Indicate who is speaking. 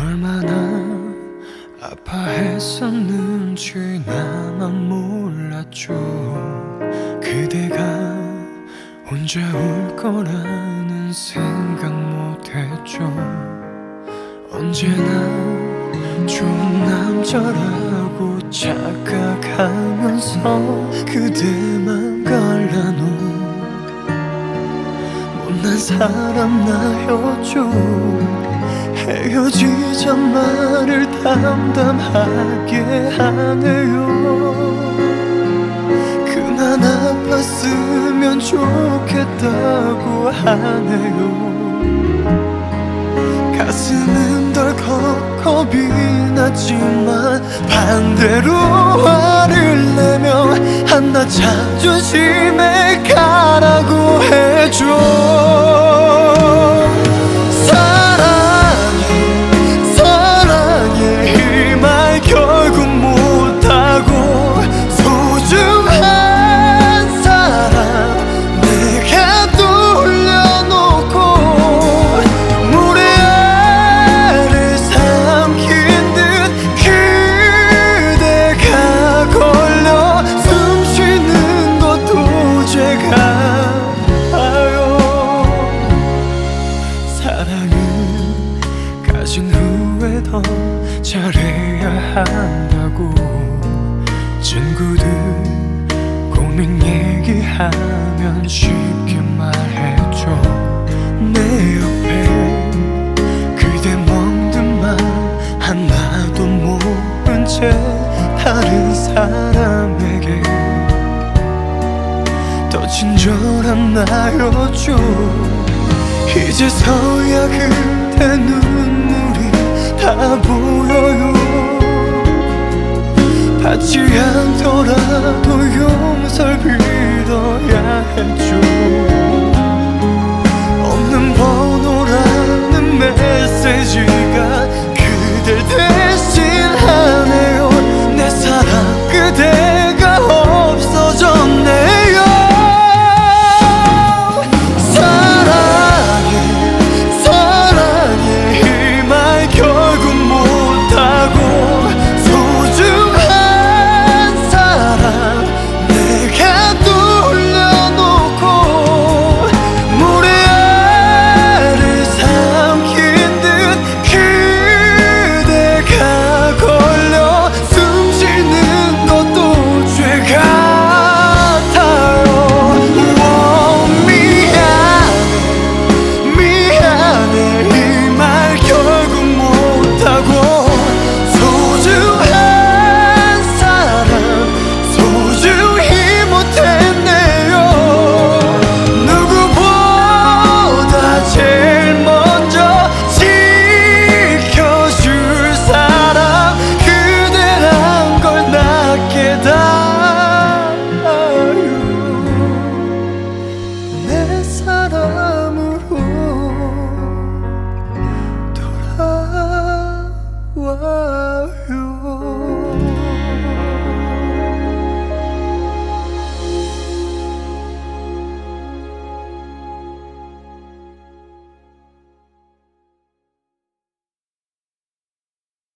Speaker 1: 얼마나 아파했었는지 나만 몰랐죠. 그대가 혼자 울 거라는 생각 못했죠. 언제나 좋은 남자라고 착각하면서 그대만 갈라놓은 못난 사람 나였죠. 헤어지자 말을 담담하게 하네요. 그만 아팠으면 좋겠다고 하네요. 가슴은 덜컥 겁이 났지만 반대로 화를 내며 한낱 자존심에 가라고 사랑해 한다고 친구들 고민 얘기하면 쉽게 말해줘. 내 옆에 그대 맘 하나도 모른 채 다른 사람에게 더 친절한 나였죠 이제서야 그대 눈물이 다 보여요 받지 않더라도 용서를 빌어야 했죠 없는 메시지가 love you.